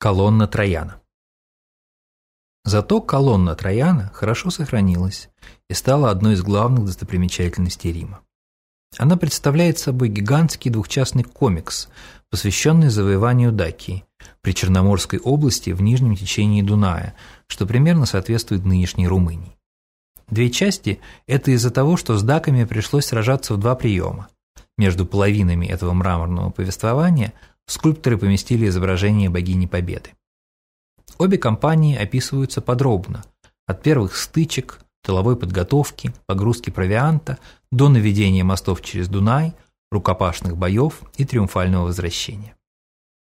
Колонна Трояна Зато колонна Трояна хорошо сохранилась и стала одной из главных достопримечательностей Рима. Она представляет собой гигантский двухчастный комикс, посвященный завоеванию Дакии, при Черноморской области в нижнем течении Дуная, что примерно соответствует нынешней Румынии. Две части – это из-за того, что с даками пришлось сражаться в два приема. Между половинами этого мраморного повествования скульпторы поместили изображение богини Победы. Обе кампании описываются подробно, от первых стычек, тыловой подготовки, погрузки провианта до наведения мостов через Дунай, рукопашных боев и триумфального возвращения.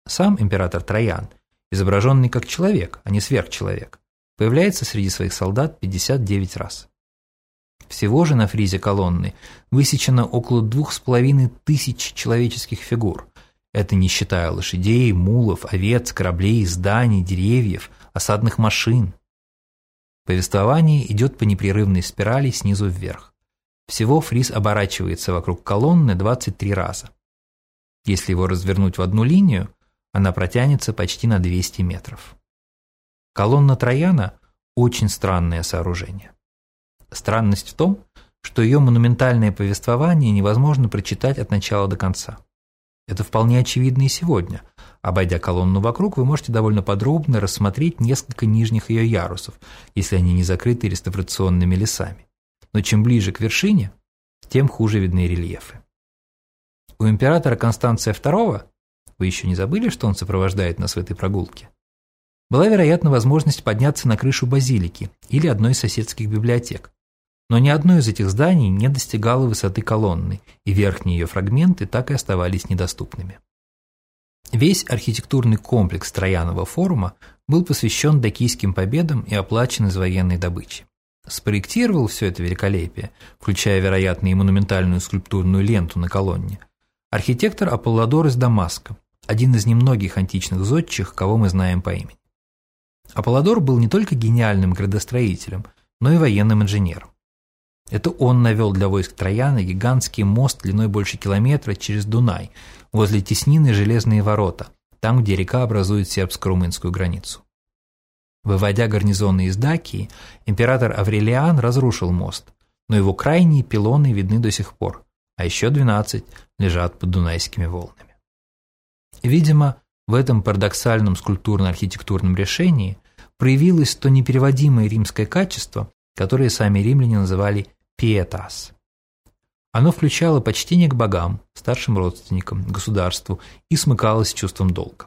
Сам император Троян, изображенный как человек, а не сверхчеловек, появляется среди своих солдат 59 раз. Всего же на фризе колонны высечено около двух с половиной тысяч человеческих фигур. Это не считая лошадей, мулов, овец, кораблей, зданий, деревьев, осадных машин. Повествование идет по непрерывной спирали снизу вверх. Всего фриз оборачивается вокруг колонны 23 раза. Если его развернуть в одну линию, она протянется почти на 200 метров. Колонна Трояна – очень странное сооружение. Странность в том, что ее монументальное повествование невозможно прочитать от начала до конца. Это вполне очевидно и сегодня. Обойдя колонну вокруг, вы можете довольно подробно рассмотреть несколько нижних ее ярусов, если они не закрыты реставрационными лесами. Но чем ближе к вершине, тем хуже видны рельефы. У императора Констанция II, вы еще не забыли, что он сопровождает нас в этой прогулке? была, вероятно, возможность подняться на крышу базилики или одной из соседских библиотек. Но ни одно из этих зданий не достигало высоты колонны, и верхние ее фрагменты так и оставались недоступными. Весь архитектурный комплекс Троянова форума был посвящен дакийским победам и оплачен из военной добычи. Спроектировал все это великолепие, включая, вероятно, и монументальную скульптурную ленту на колонне, архитектор Аполлодор из Дамаска, один из немногих античных зодчих, кого мы знаем по имени. Аполлодор был не только гениальным градостроителем, но и военным инженером. Это он навел для войск Трояна гигантский мост длиной больше километра через Дунай, возле теснины Железные ворота, там, где река образует сербско-румынскую границу. Выводя гарнизоны из Дакии, император Аврелиан разрушил мост, но его крайние пилоны видны до сих пор, а еще 12 лежат под дунайскими волнами. Видимо, в этом парадоксальном скульптурно-архитектурном решении проявилось то непереводимое римское качество, которое сами римляне называли «пиетас». Оно включало почтение к богам, старшим родственникам, государству и смыкалось с чувством долга.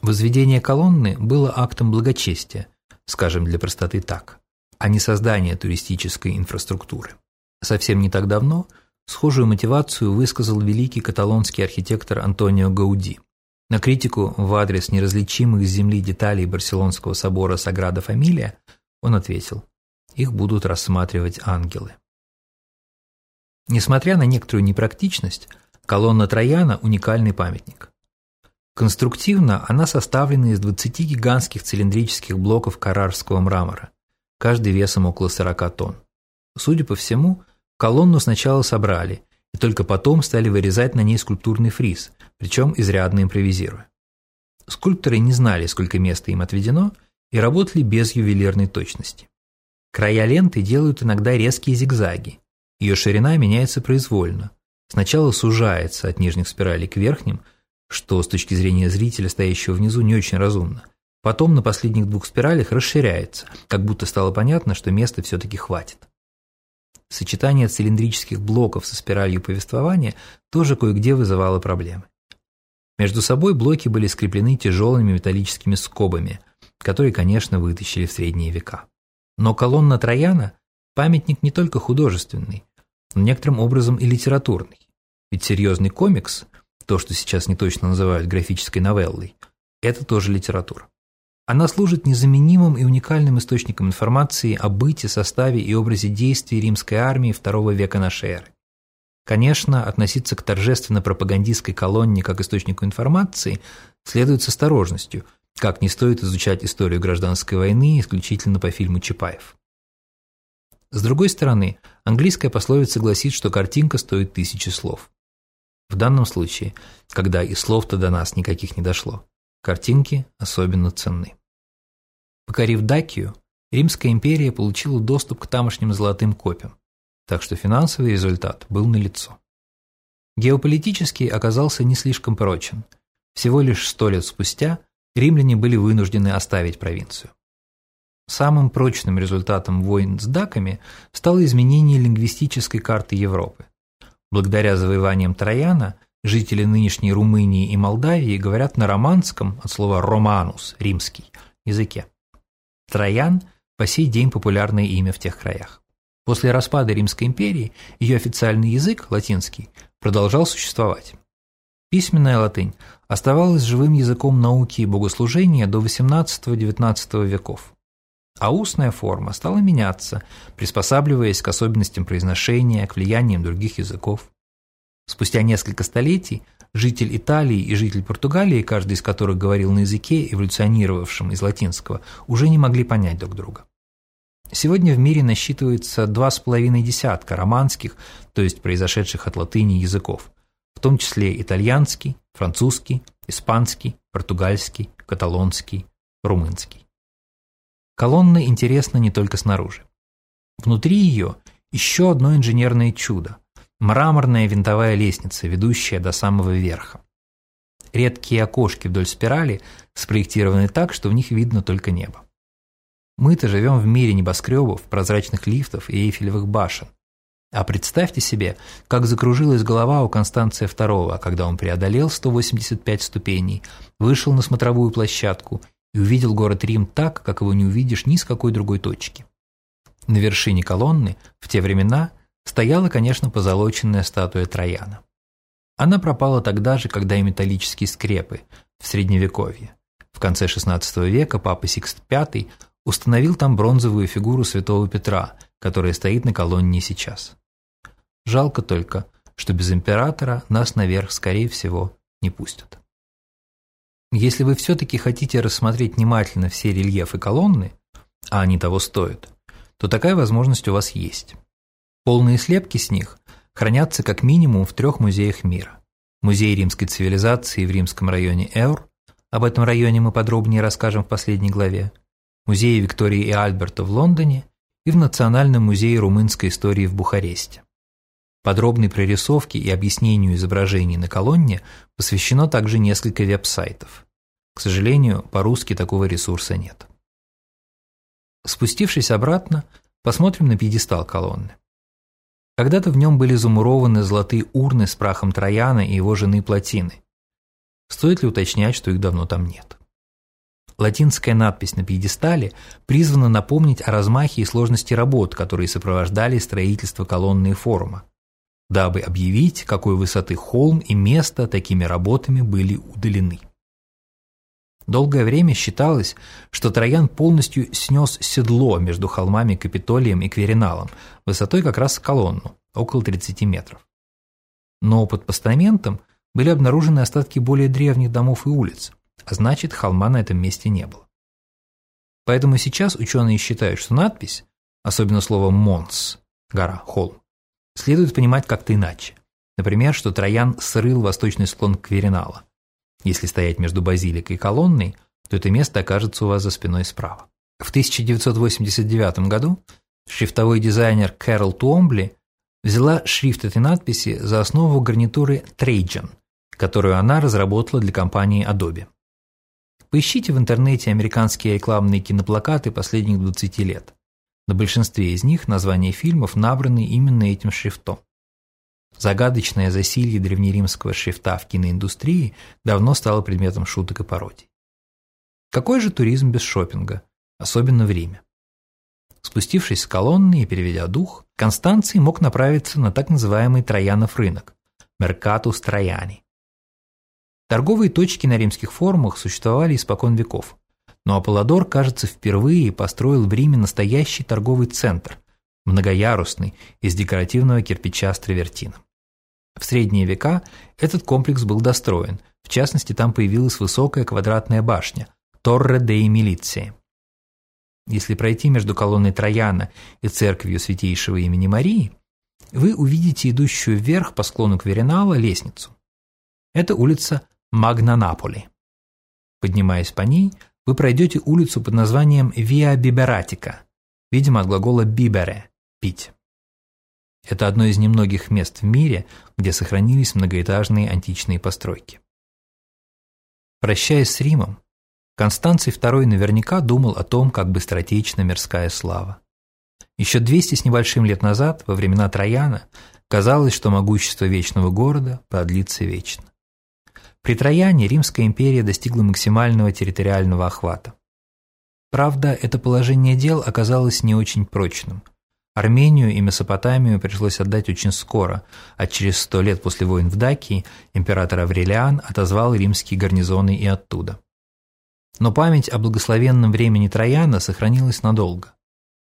Возведение колонны было актом благочестия, скажем для простоты так, а не создание туристической инфраструктуры. Совсем не так давно схожую мотивацию высказал великий каталонский архитектор Антонио Гауди. На критику в адрес неразличимых с земли деталей Барселонского собора Саграда Фамилия он ответил, их будут рассматривать ангелы. Несмотря на некоторую непрактичность, колонна Трояна – уникальный памятник. Конструктивно она составлена из 20 гигантских цилиндрических блоков карарского мрамора, каждый весом около 40 тонн. Судя по всему, колонну сначала собрали, и только потом стали вырезать на ней скульптурный фриз, причем изрядно импровизируя. Скульпторы не знали, сколько места им отведено, и работали без ювелирной точности. Края ленты делают иногда резкие зигзаги. Ее ширина меняется произвольно. Сначала сужается от нижних спиралей к верхним, что с точки зрения зрителя, стоящего внизу, не очень разумно. Потом на последних двух спиралях расширяется, как будто стало понятно, что места все-таки хватит. Сочетание цилиндрических блоков со спиралью повествования тоже кое-где вызывало проблемы. Между собой блоки были скреплены тяжелыми металлическими скобами, которые, конечно, вытащили в средние века. Но колонна Трояна – памятник не только художественный, но некоторым образом и литературный. Ведь серьезный комикс, то, что сейчас не точно называют графической новеллой, это тоже литература. Она служит незаменимым и уникальным источником информации о быте, составе и образе действий римской армии II века нашей эры. Конечно, относиться к торжественно-пропагандистской колонне как источнику информации следует с осторожностью, как не стоит изучать историю гражданской войны исключительно по фильму Чапаев. С другой стороны, английская пословица гласит, что картинка стоит тысячи слов. В данном случае, когда и слов-то до нас никаких не дошло, Картинки особенно ценны. Покорив Дакию, Римская империя получила доступ к тамошним золотым копьям, так что финансовый результат был налицо. Геополитически оказался не слишком прочен. Всего лишь сто лет спустя римляне были вынуждены оставить провинцию. Самым прочным результатом войн с даками стало изменение лингвистической карты Европы. Благодаря завоеваниям Трояна жители нынешней Румынии и Молдавии говорят на романском, от слова «романус» – римский, языке. Троян – по сей день популярное имя в тех краях. После распада Римской империи ее официальный язык, латинский, продолжал существовать. Письменная латынь оставалась живым языком науки и богослужения до XVIII-XIX веков. А устная форма стала меняться, приспосабливаясь к особенностям произношения, к влияниям других языков. Спустя несколько столетий житель Италии и житель Португалии, каждый из которых говорил на языке, эволюционировавшем из латинского, уже не могли понять друг друга. Сегодня в мире насчитывается два с половиной десятка романских, то есть произошедших от латыни языков, в том числе итальянский, французский, испанский, португальский, каталонский, румынский. Колонна интересна не только снаружи. Внутри ее еще одно инженерное чудо – мраморная винтовая лестница, ведущая до самого верха. Редкие окошки вдоль спирали спроектированы так, что в них видно только небо. Мы-то живем в мире небоскребов, прозрачных лифтов и эйфелевых башен. А представьте себе, как закружилась голова у Констанция II, когда он преодолел 185 ступеней, вышел на смотровую площадку и увидел город Рим так, как его не увидишь ни с какой другой точки. На вершине колонны в те времена стояла, конечно, позолоченная статуя Трояна. Она пропала тогда же, когда и металлические скрепы в Средневековье. В конце XVI века папа Сикст V установил там бронзовую фигуру святого Петра, которая стоит на колонне сейчас. Жалко только, что без императора нас наверх, скорее всего, не пустят. Если вы все-таки хотите рассмотреть внимательно все рельефы колонны, а они того стоят, то такая возможность у вас есть. Полные слепки с них хранятся как минимум в трех музеях мира. Музей римской цивилизации в римском районе Эур, об этом районе мы подробнее расскажем в последней главе, Музее Виктории и Альберта в Лондоне и в Национальном музее румынской истории в Бухаресте. Подробной прорисовке и объяснению изображений на колонне посвящено также несколько веб-сайтов. К сожалению, по-русски такого ресурса нет. Спустившись обратно, посмотрим на пьедестал колонны. Когда-то в нем были замурованы золотые урны с прахом Трояна и его жены Платины. Стоит ли уточнять, что их давно там нет? Латинская надпись на пьедестале призвана напомнить о размахе и сложности работ, которые сопровождали строительство колонны и форума, дабы объявить, какой высоты холм и место такими работами были удалены. Долгое время считалось, что Троян полностью снес седло между холмами Капитолием и Квериналом, высотой как раз колонну, около 30 метров. Но под постаментом были обнаружены остатки более древних домов и улиц, а значит холма на этом месте не было. Поэтому сейчас ученые считают, что надпись, особенно слово «монс» – гора, холм, следует понимать как-то иначе. Например, что Троян срыл восточный склон Кверинала. Если стоять между базиликой и колонной, то это место окажется у вас за спиной справа. В 1989 году шрифтовой дизайнер Кэрол Туомбли взяла шрифт этой надписи за основу гарнитуры Trajan, которую она разработала для компании Adobe. Поищите в интернете американские рекламные киноплакаты последних 20 лет. На большинстве из них названия фильмов набраны именно этим шрифтом. Загадочное засилье древнеримского шрифта в киноиндустрии давно стало предметом шуток и пародий. Какой же туризм без шопинга, особенно в Риме? Спустившись с колонны и переведя дух, Констанций мог направиться на так называемый Троянов рынок – Меркатус Трояни. Торговые точки на римских форумах существовали испокон веков. Но Аполлодор, кажется, впервые построил в Риме настоящий торговый центр, многоярусный, из декоративного кирпича с травертином. В средние века этот комплекс был достроен, в частности, там появилась высокая квадратная башня – Торре деи Милиции. Если пройти между колонной Трояна и церковью Святейшего имени Марии, вы увидите идущую вверх по склону Кверинала лестницу. Это улица Магнанаполи. Поднимаясь по ней, вы пройдете улицу под названием Виа Бибератика, видимо от глагола «бибере» – «пить». Это одно из немногих мест в мире, где сохранились многоэтажные античные постройки. Прощаясь с Римом, Констанций II наверняка думал о том, как быстротечна мирская слава. Еще 200 с небольшим лет назад, во времена Трояна, казалось, что могущество вечного города продлится вечно. При Трояне Римская империя достигла максимального территориального охвата. Правда, это положение дел оказалось не очень прочным – Армению и Месопотамию пришлось отдать очень скоро, а через сто лет после войн в Дакии император Аврелиан отозвал римские гарнизоны и оттуда. Но память о благословенном времени Трояна сохранилась надолго.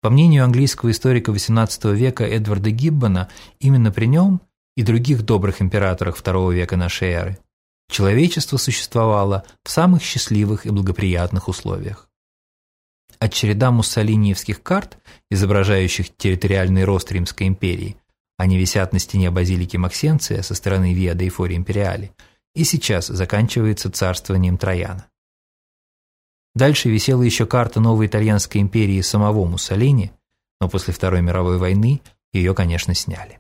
По мнению английского историка XVIII века Эдварда Гиббона, именно при нем и других добрых императорах II века нашей эры человечество существовало в самых счастливых и благоприятных условиях а череда муссолиниевских карт, изображающих территориальный рост Римской империи, они висят на стене базилики Максенция со стороны Виа де Фори Империали, и сейчас заканчивается царствованием Трояна. Дальше висела еще карта новой итальянской империи самого Муссолини, но после Второй мировой войны ее, конечно, сняли.